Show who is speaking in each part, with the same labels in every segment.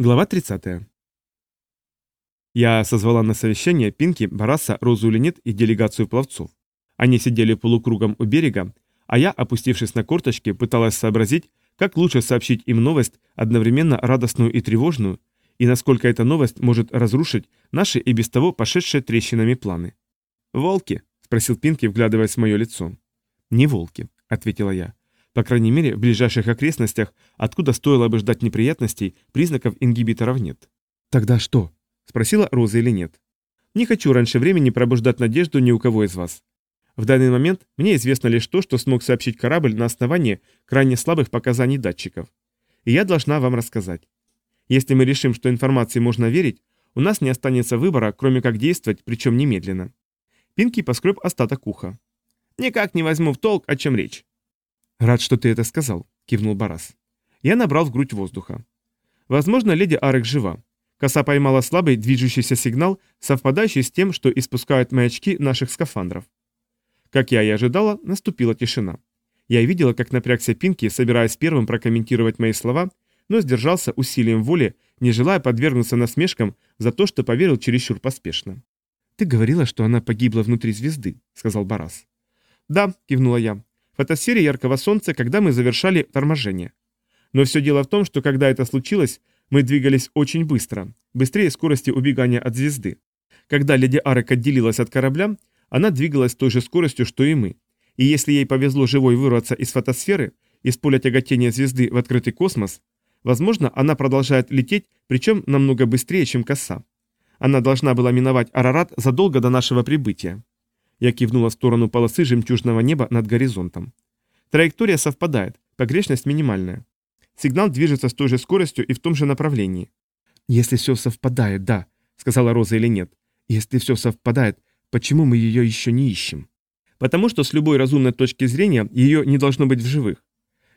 Speaker 1: Глава 30. Я созвала на совещание Пинки, Бараса, Розу Ленет и делегацию пловцов. Они сидели полукругом у берега, а я, опустившись на корточки, пыталась сообразить, как лучше сообщить им новость, одновременно радостную и тревожную, и насколько эта новость может разрушить наши и без того пошедшие трещинами планы. «Волки?» – спросил Пинки, вглядываясь в мое лицо. «Не волки», – ответила я. По крайней мере, в ближайших окрестностях, откуда стоило бы ждать неприятностей, признаков ингибиторов нет. «Тогда что?» – спросила Роза или нет. «Не хочу раньше времени пробуждать надежду ни у кого из вас. В данный момент мне известно лишь то, что смог сообщить корабль на основании крайне слабых показаний датчиков. И я должна вам рассказать. Если мы решим, что информации можно верить, у нас не останется выбора, кроме как действовать, причем немедленно». Пинки поскреб остаток уха. «Никак не возьму в толк, о чем речь. «Рад, что ты это сказал», — кивнул Барас. Я набрал в грудь воздуха. Возможно, леди Арек жива. Коса поймала слабый движущийся сигнал, совпадающий с тем, что испускают маячки наших скафандров. Как я и ожидала, наступила тишина. Я видела, как напрягся Пинки, собираясь первым прокомментировать мои слова, но сдержался усилием воли, не желая подвергнуться насмешкам за то, что поверил чересчур поспешно. «Ты говорила, что она погибла внутри звезды», — сказал Барас. «Да», — кивнула я, фотосфере яркого солнца, когда мы завершали торможение. Но все дело в том, что когда это случилось, мы двигались очень быстро, быстрее скорости убегания от звезды. Когда леди Арек отделилась от корабля, она двигалась той же скоростью, что и мы. И если ей повезло живой вырваться из фотосферы, из поля тяготения звезды в открытый космос, возможно, она продолжает лететь, причем намного быстрее, чем коса. Она должна была миновать Арарат задолго до нашего прибытия. Я кивнула в сторону полосы жемчужного неба над горизонтом. Траектория совпадает, погрешность минимальная. Сигнал движется с той же скоростью и в том же направлении. «Если все совпадает, да», — сказала Роза или нет. «Если все совпадает, почему мы ее еще не ищем?» «Потому что с любой разумной точки зрения ее не должно быть в живых.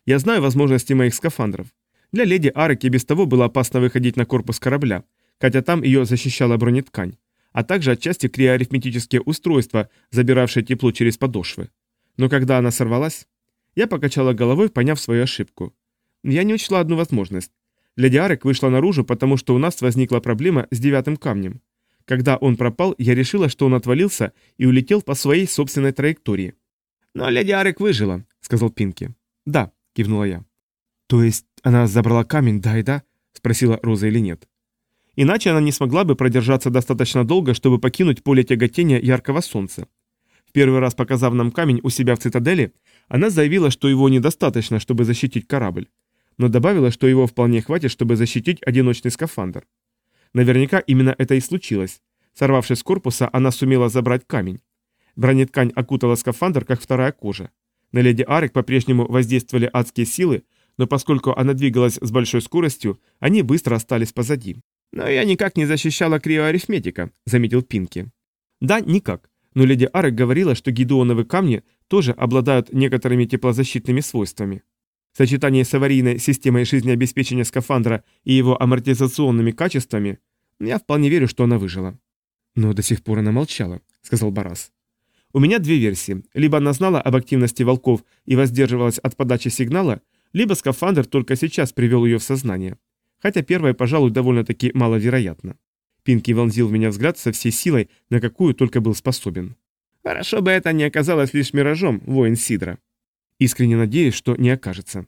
Speaker 1: Я знаю возможности моих скафандров. Для леди Арек и без того было опасно выходить на корпус корабля, хотя там ее защищала бронеткань а также отчасти криоарифметические устройства, забиравшие тепло через подошвы. Но когда она сорвалась, я покачала головой, поняв свою ошибку. Я не учла одну возможность. Леди Арек вышла наружу, потому что у нас возникла проблема с девятым камнем. Когда он пропал, я решила, что он отвалился и улетел по своей собственной траектории. «Но леди Арек выжила», — сказал Пинки. «Да», — кивнула я. «То есть она забрала камень, да и да?» — спросила Роза или нет. Иначе она не смогла бы продержаться достаточно долго, чтобы покинуть поле тяготения яркого солнца. В первый раз показав нам камень у себя в цитадели, она заявила, что его недостаточно, чтобы защитить корабль, но добавила, что его вполне хватит, чтобы защитить одиночный скафандр. Наверняка именно это и случилось. Сорвавшись с корпуса, она сумела забрать камень. Бронеткань окутала скафандр, как вторая кожа. На леди Арек по-прежнему воздействовали адские силы, но поскольку она двигалась с большой скоростью, они быстро остались позади. «Но я никак не защищала криоарифметика», — заметил Пинки. «Да, никак. Но леди Арек говорила, что гидеоновы камни тоже обладают некоторыми теплозащитными свойствами. В сочетании с аварийной системой жизнеобеспечения скафандра и его амортизационными качествами, я вполне верю, что она выжила». «Но до сих пор она молчала», — сказал Барас. «У меня две версии. Либо она знала об активности волков и воздерживалась от подачи сигнала, либо скафандр только сейчас привел ее в сознание хотя первое, пожалуй, довольно-таки маловероятно. Пинки вонзил в меня взгляд со всей силой, на какую только был способен. «Хорошо бы это не оказалось лишь миражом, воин Сидра». Искренне надеюсь, что не окажется.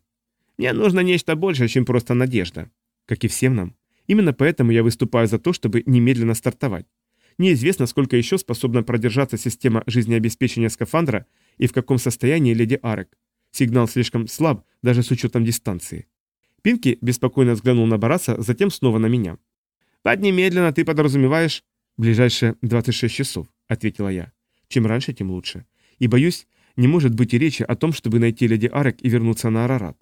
Speaker 1: Мне нужно нечто большее, чем просто надежда. Как и всем нам. Именно поэтому я выступаю за то, чтобы немедленно стартовать. Неизвестно, сколько еще способна продержаться система жизнеобеспечения скафандра и в каком состоянии леди Арек. Сигнал слишком слаб, даже с учетом дистанции. Пинки беспокойно взглянул на Бараса, затем снова на меня. «Под немедленно ты подразумеваешь...» «Ближайшие 26 часов», — ответила я. «Чем раньше, тем лучше. И, боюсь, не может быть и речи о том, чтобы найти леди Арек и вернуться на Арарат.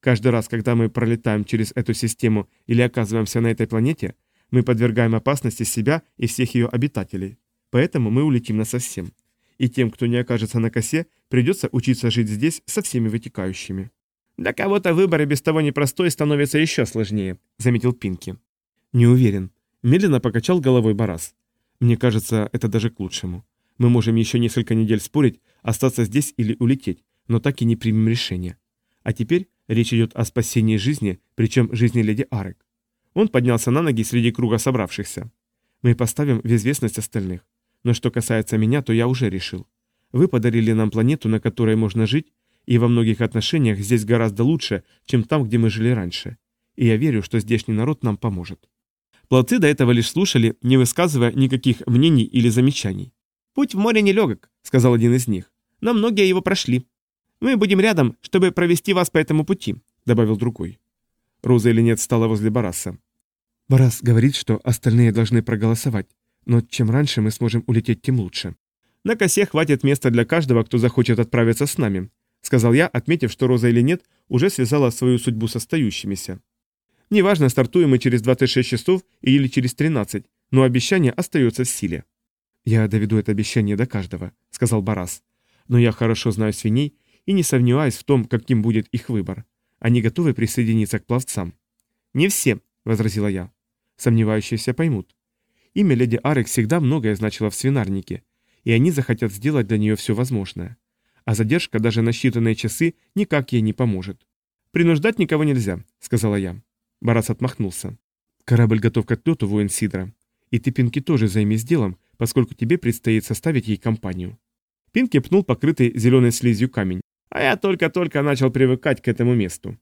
Speaker 1: Каждый раз, когда мы пролетаем через эту систему или оказываемся на этой планете, мы подвергаем опасности себя и всех ее обитателей. Поэтому мы улетим насовсем. И тем, кто не окажется на косе, придется учиться жить здесь со всеми вытекающими. «Для кого-то выбор и без того непростой становится еще сложнее», — заметил Пинки. «Не уверен». Медленно покачал головой Барас. «Мне кажется, это даже к лучшему. Мы можем еще несколько недель спорить, остаться здесь или улететь, но так и не примем решение. А теперь речь идет о спасении жизни, причем жизни леди Арек. Он поднялся на ноги среди круга собравшихся. «Мы поставим в известность остальных. Но что касается меня, то я уже решил. Вы подарили нам планету, на которой можно жить, и во многих отношениях здесь гораздо лучше, чем там, где мы жили раньше. И я верю, что здешний народ нам поможет». Пловцы до этого лишь слушали, не высказывая никаких мнений или замечаний. «Путь в море нелегок», — сказал один из них. «Но многие его прошли. Мы будем рядом, чтобы провести вас по этому пути», — добавил другой. Роза или нет стала возле Бараса.
Speaker 2: «Барас говорит, что остальные должны проголосовать, но чем раньше мы сможем улететь, тем лучше».
Speaker 1: «На косе хватит места для каждого, кто захочет отправиться с нами», — сказал я, отметив, что Роза или нет уже связала свою судьбу с остающимися. «Неважно, стартуем мы через 26 часов или через 13, но обещание остается в силе».
Speaker 2: «Я доведу это обещание до каждого», — сказал Барас. «Но я хорошо знаю свиней и не сомневаюсь в том, каким будет их выбор. Они готовы присоединиться к пловцам?»
Speaker 1: «Не все», — возразила я.
Speaker 2: Сомневающиеся поймут. Имя леди Арек всегда многое значило в свинарнике, и они захотят сделать для нее все возможное. А задержка даже на считанные часы никак ей не поможет.
Speaker 1: «Принуждать никого нельзя», — сказала я.
Speaker 2: Барас отмахнулся. «Корабль готов к отлету, воин Сидра. И ты, Пинки, тоже займись делом, поскольку тебе предстоит составить ей компанию».
Speaker 1: Пинки пнул покрытый зеленой слизью камень. А я только-только начал привыкать к этому месту.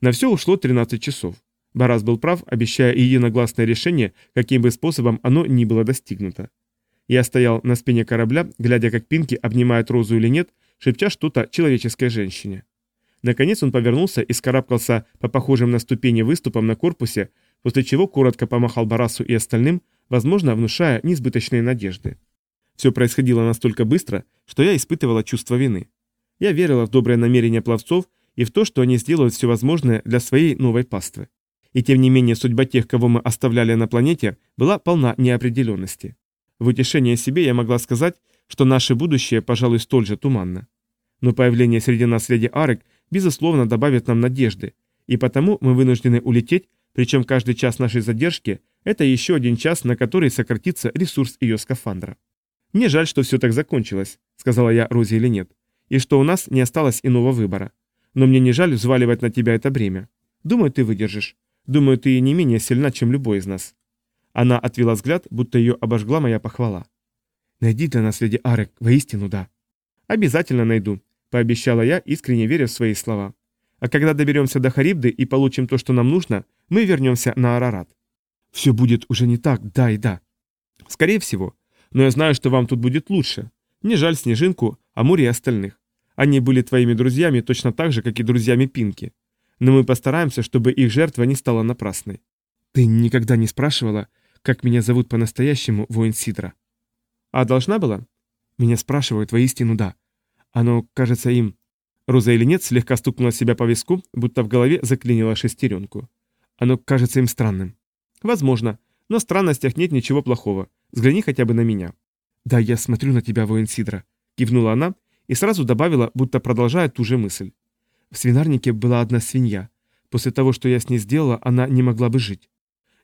Speaker 1: На все ушло 13 часов. Барас был прав, обещая единогласное решение, каким бы способом оно ни было достигнуто. Я стоял на спине корабля, глядя, как Пинки обнимает Розу или нет, шепча что-то человеческой женщине. Наконец он повернулся и скарабкался по похожим на ступени выступам на корпусе, после чего коротко помахал Барасу и остальным, возможно, внушая несбыточные надежды. Все происходило настолько быстро, что я испытывала чувство вины. Я верила в доброе намерение пловцов и в то, что они сделают все возможное для своей новой паствы. И тем не менее судьба тех, кого мы оставляли на планете, была полна неопределенности. В утешение себе я могла сказать, что наше будущее, пожалуй, столь же туманно. Но появление среди нас леди Арек, безусловно, добавит нам надежды, и потому мы вынуждены улететь, причем каждый час нашей задержки – это еще один час, на который сократится ресурс ее скафандра. «Мне жаль, что все так закончилось», – сказала я Розе или нет и что у нас не осталось иного выбора. Но мне не жаль взваливать на тебя это бремя. Думаю, ты выдержишь. Думаю, ты не менее сильна, чем любой из нас». Она отвела взгляд, будто ее обожгла моя похвала.
Speaker 2: «Найди для нас, леди Арек, воистину да».
Speaker 1: «Обязательно найду», — пообещала я, искренне веря в свои слова. «А когда доберемся до Харибды и получим то, что нам нужно, мы вернемся на Арарат».
Speaker 2: «Все будет уже не так, да и да».
Speaker 1: «Скорее всего. Но я знаю, что вам тут будет лучше. Мне жаль Снежинку, Амури и остальных. Они были твоими друзьями точно так же, как и друзьями Пинки. Но мы постараемся, чтобы их жертва не стала напрасной.
Speaker 2: Ты никогда не спрашивала, как меня зовут по-настоящему, воин Сидра?
Speaker 1: А должна была?
Speaker 2: Меня спрашивают, воистину да. Оно кажется им...
Speaker 1: Роза или нет слегка стукнула себя по виску, будто в голове заклинила шестеренку.
Speaker 2: Оно кажется им странным.
Speaker 1: Возможно, но в странностях нет ничего плохого. Взгляни хотя бы на меня.
Speaker 2: Да, я смотрю на тебя, воин Сидра.
Speaker 1: Кивнула она и сразу добавила, будто продолжая ту же мысль.
Speaker 2: В свинарнике была одна свинья. После того, что я с ней сделала, она не могла бы жить.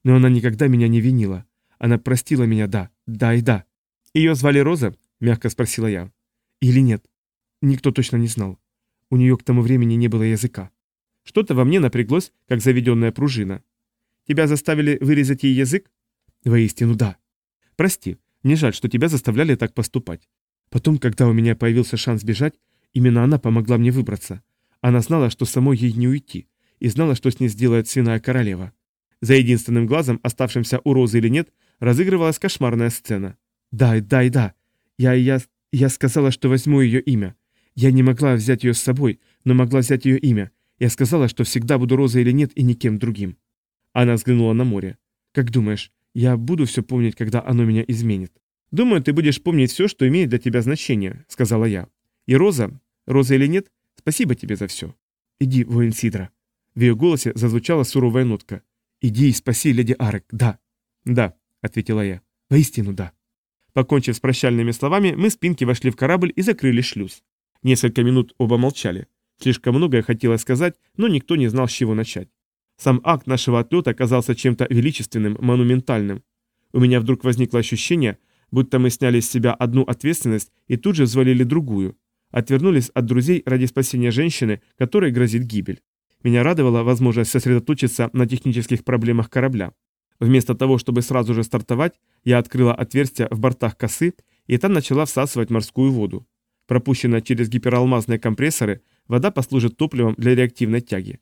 Speaker 2: Но она никогда меня не винила. Она простила меня, да, да и да.
Speaker 1: Ее звали Роза? Мягко спросила я.
Speaker 2: Или нет? Никто точно не знал. У нее к тому времени не было языка.
Speaker 1: Что-то во мне напряглось, как заведенная пружина. Тебя заставили вырезать ей язык?
Speaker 2: Воистину, да.
Speaker 1: Прости, мне жаль, что тебя заставляли так поступать.
Speaker 2: Потом, когда у меня появился шанс бежать, именно она помогла мне выбраться. Она знала, что самой ей не уйти, и знала, что с ней сделает свиная королева.
Speaker 1: За единственным глазом, оставшимся у Розы или нет, разыгрывалась кошмарная сцена.
Speaker 2: «Да, да и да. Я, я, я сказала, что возьму ее имя. Я не могла взять ее с собой, но могла взять ее имя. Я сказала, что всегда буду Розой или нет и никем другим».
Speaker 1: Она взглянула на море.
Speaker 2: «Как думаешь, я буду все помнить, когда оно меня изменит?»
Speaker 1: «Думаю, ты будешь помнить все, что имеет для тебя значение», — сказала я. «И Роза, Роза или нет, спасибо тебе за все».
Speaker 2: «Иди, воин Сидра».
Speaker 1: В ее голосе зазвучала суровая нотка.
Speaker 2: «Иди и спаси леди Арек, да».
Speaker 1: «Да», — ответила я.
Speaker 2: «Воистину, да».
Speaker 1: Покончив с прощальными словами, мы с Пинки вошли в корабль и закрыли шлюз. Несколько минут оба молчали. Слишком многое хотелось сказать, но никто не знал, с чего начать. Сам акт нашего отлета оказался чем-то величественным, монументальным. У меня вдруг возникло ощущение, будто мы сняли с себя одну ответственность и тут же взвалили другую. Отвернулись от друзей ради спасения женщины, которой грозит гибель. Меня радовала возможность сосредоточиться на технических проблемах корабля. Вместо того, чтобы сразу же стартовать, я открыла отверстие в бортах косы, и там начала всасывать морскую воду. Пропущенная через гипералмазные компрессоры, вода послужит топливом для реактивной тяги.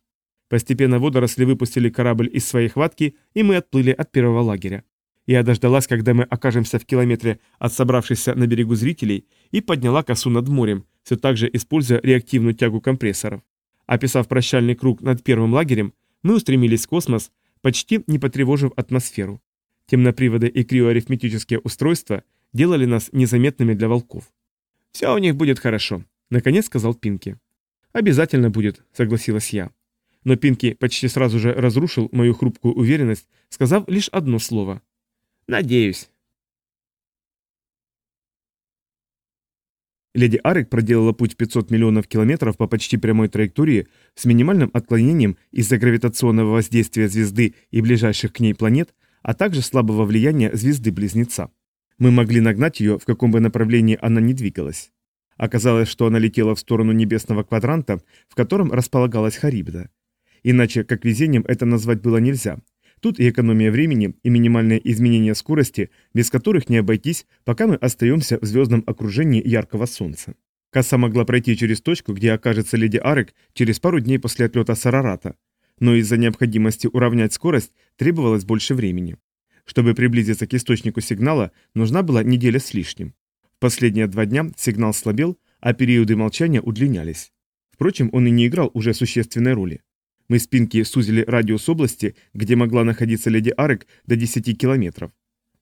Speaker 1: Постепенно водоросли выпустили корабль из своей хватки, и мы отплыли от первого лагеря. Я дождалась, когда мы окажемся в километре от собравшихся на берегу зрителей, и подняла косу над морем, все так же используя реактивную тягу компрессоров. Описав прощальный круг над первым лагерем, мы устремились в космос, почти не потревожив атмосферу. Темноприводы и криоарифметические устройства делали нас незаметными для волков. «Все у них будет хорошо», — наконец сказал Пинки. «Обязательно будет», — согласилась я. Но Пинки почти сразу же разрушил мою хрупкую уверенность, сказав лишь одно слово. «Надеюсь». Леди Арик проделала путь в 500 миллионов километров по почти прямой траектории с минимальным отклонением из-за гравитационного воздействия звезды и ближайших к ней планет, а также слабого влияния звезды-близнеца. Мы могли нагнать ее, в каком бы направлении она ни двигалась. Оказалось, что она летела в сторону небесного квадранта, в котором располагалась Харибда. Иначе, как везением, это назвать было нельзя. Тут и экономия времени, и минимальное изменение скорости, без которых не обойтись, пока мы остаемся в звездном окружении яркого солнца. Касса могла пройти через точку, где окажется леди Арек через пару дней после отлета Сарарата, но из-за необходимости уравнять скорость требовалось больше времени. Чтобы приблизиться к источнику сигнала, нужна была неделя с лишним. В последние два дня сигнал слабел, а периоды молчания удлинялись. Впрочем, он и не играл уже существенной роли. Мы с Пинки сузили радиус области, где могла находиться леди Арек, до 10 километров.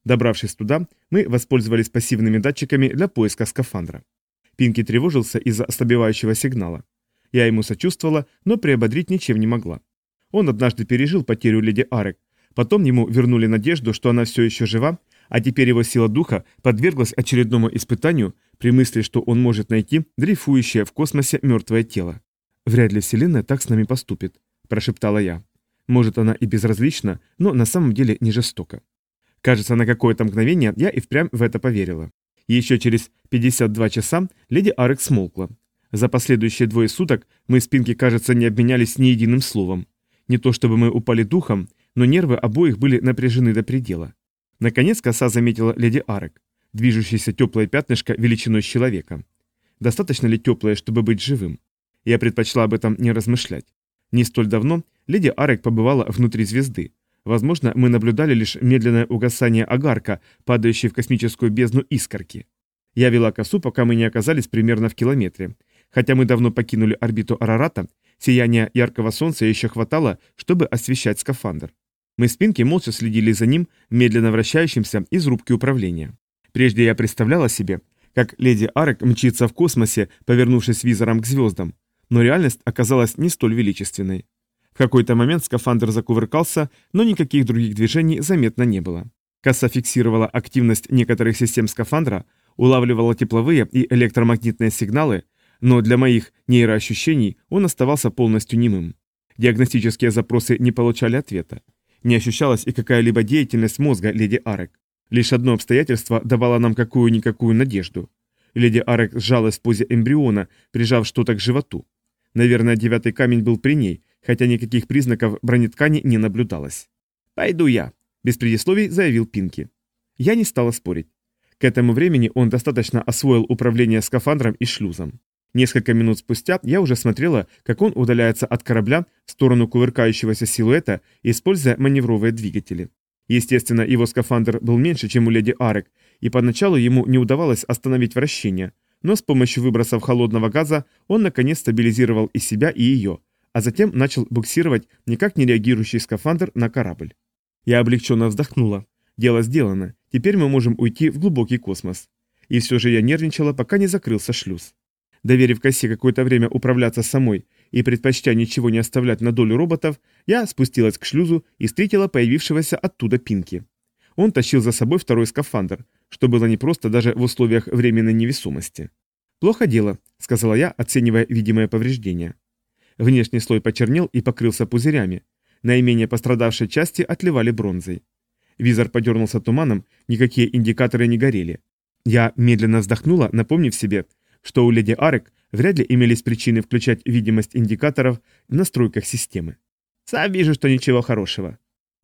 Speaker 1: Добравшись туда, мы воспользовались пассивными датчиками для поиска скафандра. Пинки тревожился из-за ослабевающего сигнала. Я ему сочувствовала, но приободрить ничем не могла. Он однажды пережил потерю леди Арек, потом ему вернули надежду, что она все еще жива, а теперь его сила духа подверглась очередному испытанию при мысли, что он может найти дрейфующее в космосе мертвое тело. Вряд ли Вселенная так с нами поступит. – прошептала я. Может, она и безразлична, но на самом деле не жестока. Кажется, на какое-то мгновение я и впрямь в это поверила. еще через 52 часа леди Арек смолкла. За последующие двое суток мы с Пинки, кажется, не обменялись ни единым словом. Не то чтобы мы упали духом, но нервы обоих были напряжены до предела. Наконец коса заметила леди Арек, движущееся теплое пятнышко величиной человека. Достаточно ли теплое, чтобы быть живым? Я предпочла об этом не размышлять. Не столь давно леди Арек побывала внутри звезды. Возможно, мы наблюдали лишь медленное угасание огарка, падающей в космическую бездну искорки. Я вела косу, пока мы не оказались примерно в километре. Хотя мы давно покинули орбиту Арарата, сияния яркого солнца еще хватало, чтобы освещать скафандр. Мы с Пинки молча следили за ним, медленно вращающимся из рубки управления. Прежде я представляла себе, как леди Арек мчится в космосе, повернувшись визором к звездам, но реальность оказалась не столь величественной. В какой-то момент скафандр закувыркался, но никаких других движений заметно не было. Касса фиксировала активность некоторых систем скафандра, улавливала тепловые и электромагнитные сигналы, но для моих нейроощущений он оставался полностью немым. Диагностические запросы не получали ответа. Не ощущалась и какая-либо деятельность мозга леди Арек. Лишь одно обстоятельство давало нам какую-никакую надежду. Леди Арек сжалась в позе эмбриона, прижав что-то к животу. Наверное, девятый камень был при ней, хотя никаких признаков бронеткани не наблюдалось. «Пойду я», — без предисловий заявил Пинки. Я не стала спорить. К этому времени он достаточно освоил управление скафандром и шлюзом. Несколько минут спустя я уже смотрела, как он удаляется от корабля в сторону кувыркающегося силуэта, используя маневровые двигатели. Естественно, его скафандр был меньше, чем у леди Арек, и поначалу ему не удавалось остановить вращение, но с помощью выбросов холодного газа он наконец стабилизировал и себя, и ее, а затем начал буксировать никак не реагирующий скафандр на корабль. Я облегченно вздохнула. Дело сделано, теперь мы можем уйти в глубокий космос. И все же я нервничала, пока не закрылся шлюз. Доверив косе какое-то время управляться самой и предпочтя ничего не оставлять на долю роботов, я спустилась к шлюзу и встретила появившегося оттуда Пинки. Он тащил за собой второй скафандр, что было непросто даже в условиях временной невесомости. «Плохо дело», — сказала я, оценивая видимое повреждение. Внешний слой почернел и покрылся пузырями. Наименее пострадавшие части отливали бронзой. Визор подернулся туманом, никакие индикаторы не горели. Я медленно вздохнула, напомнив себе, что у леди Арек вряд ли имелись причины включать видимость индикаторов в настройках системы. «Сам вижу, что ничего хорошего».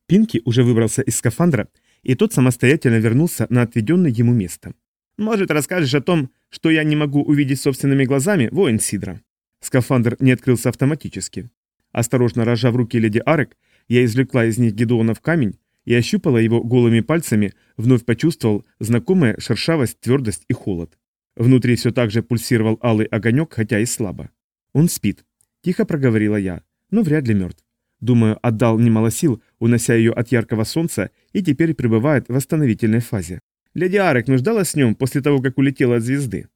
Speaker 2: Пинки уже выбрался из скафандра, и тот самостоятельно вернулся на отведенное ему место. «Может, расскажешь о том, что я не могу увидеть собственными глазами, воин Сидра?» Скафандр не открылся автоматически. Осторожно рожав руки леди Арек, я извлекла из них Гедеонов камень и ощупала его голыми пальцами, вновь почувствовал знакомая шершавость, твердость и холод. Внутри все так же пульсировал алый огонек, хотя и слабо. «Он спит», — тихо проговорила я, — «но вряд ли мертв. Думаю, отдал немало сил, унося ее от яркого солнца, и теперь пребывает в восстановительной фазе. Леди Арек нуждалась с нем после того, как улетела от звезды?»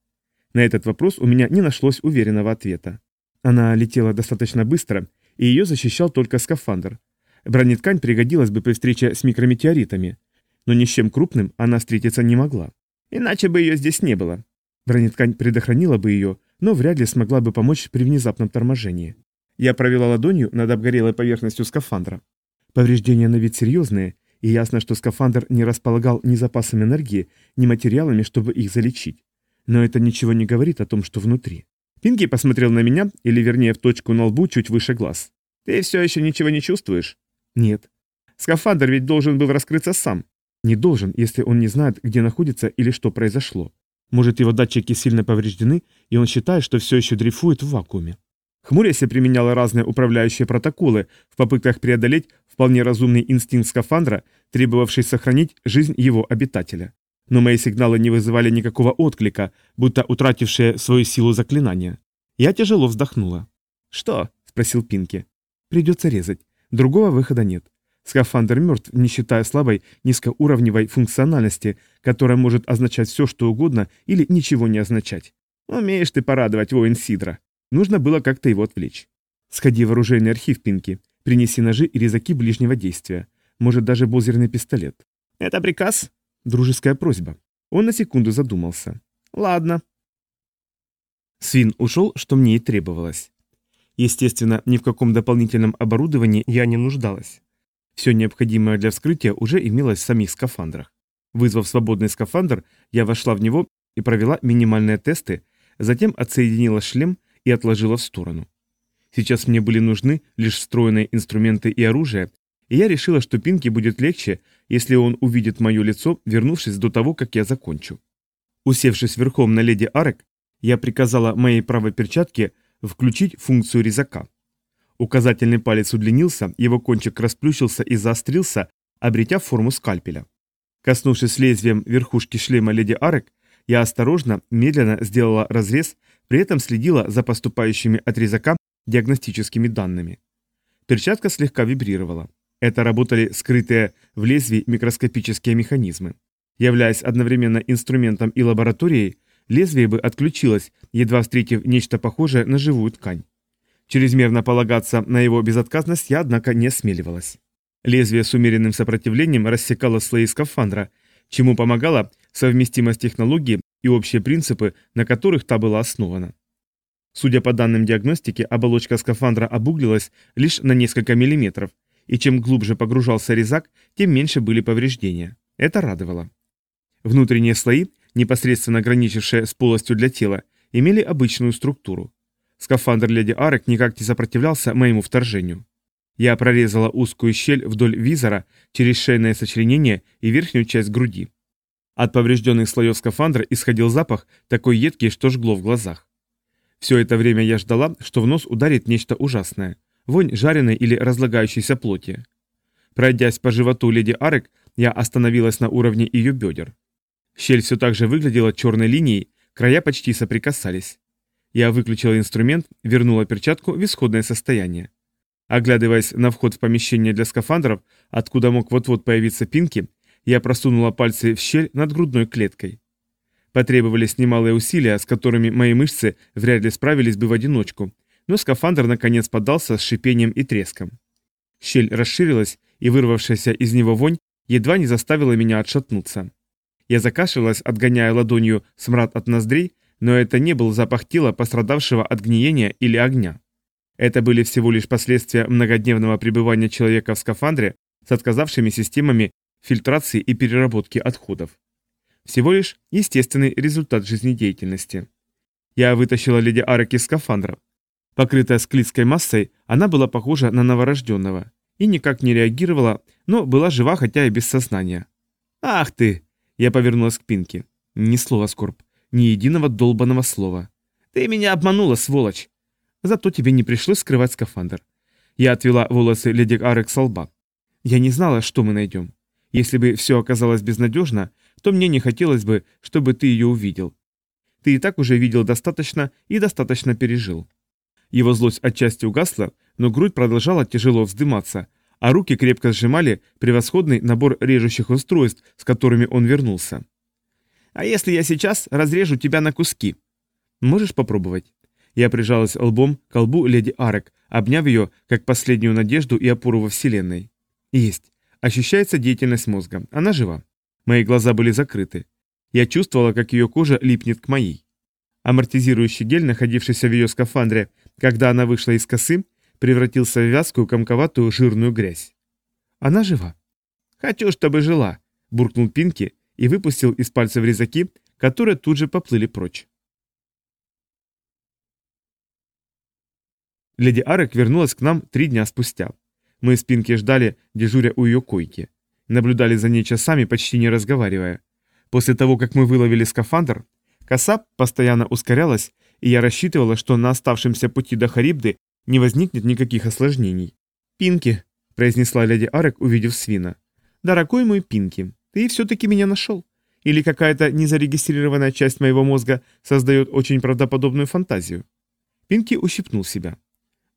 Speaker 2: На этот вопрос у меня не нашлось уверенного ответа. Она летела достаточно быстро, и ее защищал только скафандр. Бронеткань пригодилась бы при встрече с микрометеоритами, но ни с чем крупным она встретиться не могла. Иначе бы ее здесь не было. Бронеткань предохранила бы ее, но вряд ли смогла бы помочь при внезапном торможении. Я провела ладонью над обгорелой поверхностью скафандра. Повреждения на вид серьезные, и ясно, что скафандр не располагал ни запасом энергии, ни материалами, чтобы их залечить. Но это ничего не говорит о том, что внутри. Пинки посмотрел на меня, или вернее в точку на лбу чуть выше глаз. «Ты все еще ничего не чувствуешь?» «Нет». «Скафандр ведь должен был раскрыться сам». «Не должен, если он не знает, где находится или что произошло. Может, его датчики сильно повреждены, и он считает, что все еще дрейфует в вакууме». Хмурясь применяла разные управляющие протоколы в попытках преодолеть вполне разумный инстинкт скафандра, требовавший сохранить жизнь его обитателя но мои сигналы не вызывали никакого отклика, будто утратившие свою силу заклинания. Я тяжело вздохнула. «Что?» – спросил Пинки. «Придется резать. Другого выхода нет. Скафандр мертв, не считая слабой низкоуровневой функциональности, которая может означать все, что угодно или ничего не означать. Умеешь ты порадовать, воин Сидра. Нужно было как-то его отвлечь. Сходи в оружейный архив, Пинки. Принеси ножи и резаки ближнего действия. Может, даже бозерный пистолет. Это приказ? Дружеская просьба. Он на секунду задумался. Ладно. Свин ушел, что мне и требовалось. Естественно, ни в каком дополнительном оборудовании я не нуждалась. Все необходимое для вскрытия уже имелось в самих скафандрах. Вызвав свободный скафандр, я вошла в него и провела минимальные тесты, затем отсоединила шлем и отложила в сторону. Сейчас мне были нужны лишь встроенные инструменты и оружие, и я решила, что Пинки будет легче, если он увидит мое лицо, вернувшись до того, как я закончу. Усевшись верхом на леди Арек, я приказала моей правой перчатке включить функцию резака. Указательный палец удлинился, его кончик расплющился и заострился, обретя форму скальпеля. Коснувшись лезвием верхушки шлема леди Арек, я осторожно, медленно сделала разрез, при этом следила за поступающими от резака диагностическими данными. Перчатка слегка вибрировала. Это работали скрытые в лезвии микроскопические механизмы. Являясь одновременно инструментом и лабораторией, лезвие бы отключилось, едва встретив нечто похожее на живую ткань. Чрезмерно полагаться на его безотказность я, однако, не осмеливалась. Лезвие с умеренным сопротивлением рассекало слои скафандра, чему помогала совместимость технологии и общие принципы, на которых та была основана. Судя по данным диагностики, оболочка скафандра обуглилась лишь на несколько миллиметров, и чем глубже погружался резак, тем меньше были повреждения. Это радовало. Внутренние слои, непосредственно граничившие с полостью для тела, имели обычную структуру. Скафандр леди Арек никак не сопротивлялся моему вторжению. Я прорезала узкую щель вдоль визора через шейное сочленение и верхнюю часть груди. От поврежденных слоев скафандра исходил запах, такой едкий, что жгло в глазах. Все это время я ждала, что в нос ударит нечто ужасное вонь жареной или разлагающейся плоти. Пройдясь по животу леди Арек, я остановилась на уровне ее бедер. Щель все так же выглядела черной линией, края почти соприкасались. Я выключила инструмент, вернула перчатку в исходное состояние. Оглядываясь на вход в помещение для скафандров, откуда мог вот-вот появиться Пинки, я просунула пальцы в щель над грудной клеткой. Потребовались немалые усилия, с которыми мои мышцы вряд ли справились бы в одиночку, но скафандр наконец поддался с шипением и треском. Щель расширилась, и вырвавшаяся из него вонь едва не заставила меня отшатнуться. Я закашлялась, отгоняя ладонью смрад от ноздрей, но это не был запах тела, пострадавшего от гниения или огня. Это были всего лишь последствия многодневного пребывания человека в скафандре с отказавшими системами фильтрации и переработки отходов. Всего лишь естественный результат жизнедеятельности. Я вытащила леди Арек из скафандра. Покрытая склизкой массой, она была похожа на новорожденного и никак не реагировала
Speaker 1: но была жива, хотя и без сознания. «Ах ты!» — я повернулась к Пинки. Ни слова, Скорб, ни единого долбанного слова. «Ты меня обманула, сволочь!» Зато тебе не пришлось скрывать скафандр. Я отвела волосы леди Арек со лба. Я не знала, что мы найдем. Если бы все оказалось безнадежно, то мне не хотелось бы, чтобы ты ее увидел. Ты и так уже видел достаточно и достаточно пережил. Его злость отчасти угасла, но грудь продолжала тяжело вздыматься, а руки крепко сжимали превосходный набор режущих устройств, с которыми он вернулся. «А если я сейчас разрежу тебя на куски?» «Можешь попробовать?» Я прижалась лбом к лбу леди Арек, обняв ее как последнюю надежду и опору во Вселенной. Есть. Ощущается деятельность мозга. Она жива. Мои глаза были закрыты. Я чувствовала, как ее кожа липнет к моей. Амортизирующий гель, находившийся в ее скафандре, когда она вышла из косы, превратился в вязкую, комковатую, жирную грязь. Она жива. «Хочу, чтобы жила», — буркнул Пинки и выпустил из пальцев резаки, которые тут же поплыли прочь. Леди Арек вернулась к нам три дня спустя. Мы с Пинки ждали, дежуря у ее койки. Наблюдали за ней часами, почти не разговаривая. После того, как мы выловили скафандр, коса постоянно ускорялась, и я рассчитывала, что на оставшемся пути до Харибды не возникнет никаких осложнений. «Пинки», — произнесла леди Арек, увидев свина. «Дорогой мой Пинки, ты все-таки меня нашел. Или какая-то незарегистрированная часть моего мозга создает очень правдоподобную фантазию?» Пинки ущипнул себя.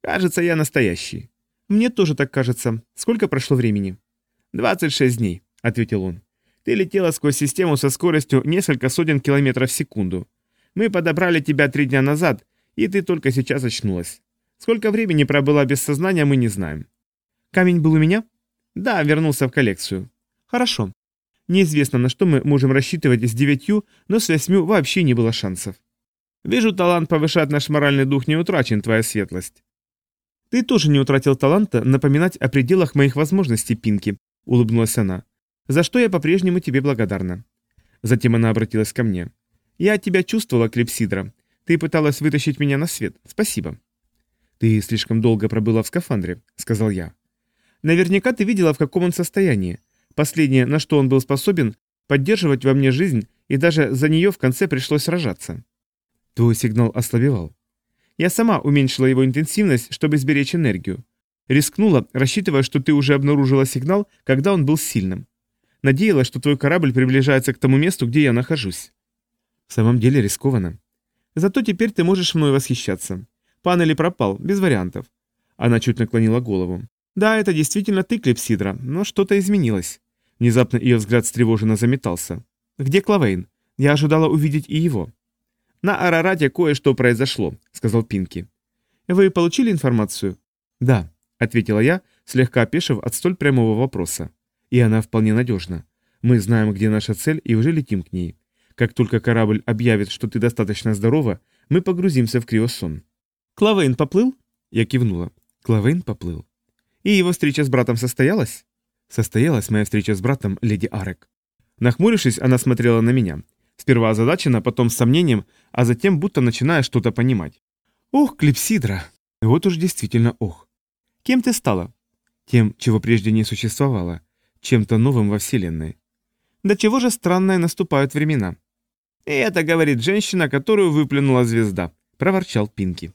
Speaker 1: «Кажется, я настоящий». «Мне тоже так кажется. Сколько прошло времени?» «26 дней», — ответил он. «Ты летела сквозь систему со скоростью несколько сотен километров в секунду. Мы подобрали тебя три дня назад, и ты только сейчас очнулась. Сколько времени пробыла без сознания, мы не знаем». «Камень был у меня?» «Да, вернулся в коллекцию». «Хорошо. Неизвестно, на что мы можем рассчитывать с девятью, но с восьмью вообще не было шансов». «Вижу, талант повышать наш моральный дух не утрачен, твоя светлость». «Ты тоже не утратил таланта напоминать о пределах моих возможностей, Пинки», — улыбнулась она. «За что я по-прежнему тебе благодарна». Затем она обратилась ко мне. «Я тебя чувствовала, Клипсидра. Ты пыталась вытащить меня на свет. Спасибо». «Ты слишком долго пробыла в скафандре», — сказал я. «Наверняка ты видела, в каком он состоянии. Последнее, на что он был способен, поддерживать во мне жизнь, и даже за нее в конце пришлось сражаться». Твой сигнал ослабевал. Я сама уменьшила его интенсивность, чтобы сберечь энергию. Рискнула, рассчитывая, что ты уже обнаружила сигнал, когда он был сильным. Надеялась, что твой корабль приближается к тому месту, где я нахожусь. В самом деле рискованно. Зато теперь ты можешь мной восхищаться. Панели пропал, без вариантов. Она чуть наклонила голову. Да, это действительно ты, Клепсидра, но что-то изменилось. Внезапно ее взгляд встревоженно заметался. Где Клавейн? Я ожидала увидеть и его. «На Арарате кое-что произошло», — сказал Пинки. «Вы получили информацию?» «Да», — ответила я, слегка опешив от столь прямого вопроса. «И она вполне надежна. Мы знаем, где наша цель, и уже летим к ней. Как только корабль объявит, что ты достаточно здорова, мы погрузимся в криосон». «Клавейн поплыл?» Я кивнула. Клавейн поплыл. «И его встреча с братом состоялась?» Состоялась моя встреча с братом, леди Арек. Нахмурившись, она смотрела на меня. Сперва озадаченно, потом с сомнением, а затем будто начиная что-то понимать. «Ох, Клипсидра! Вот уж действительно ох! Кем ты стала?» «Тем, чего прежде не существовало. Чем-то новым во Вселенной». «Да чего же странные наступают времена?» «И это говорит женщина, которую выплюнула звезда», — проворчал Пинки.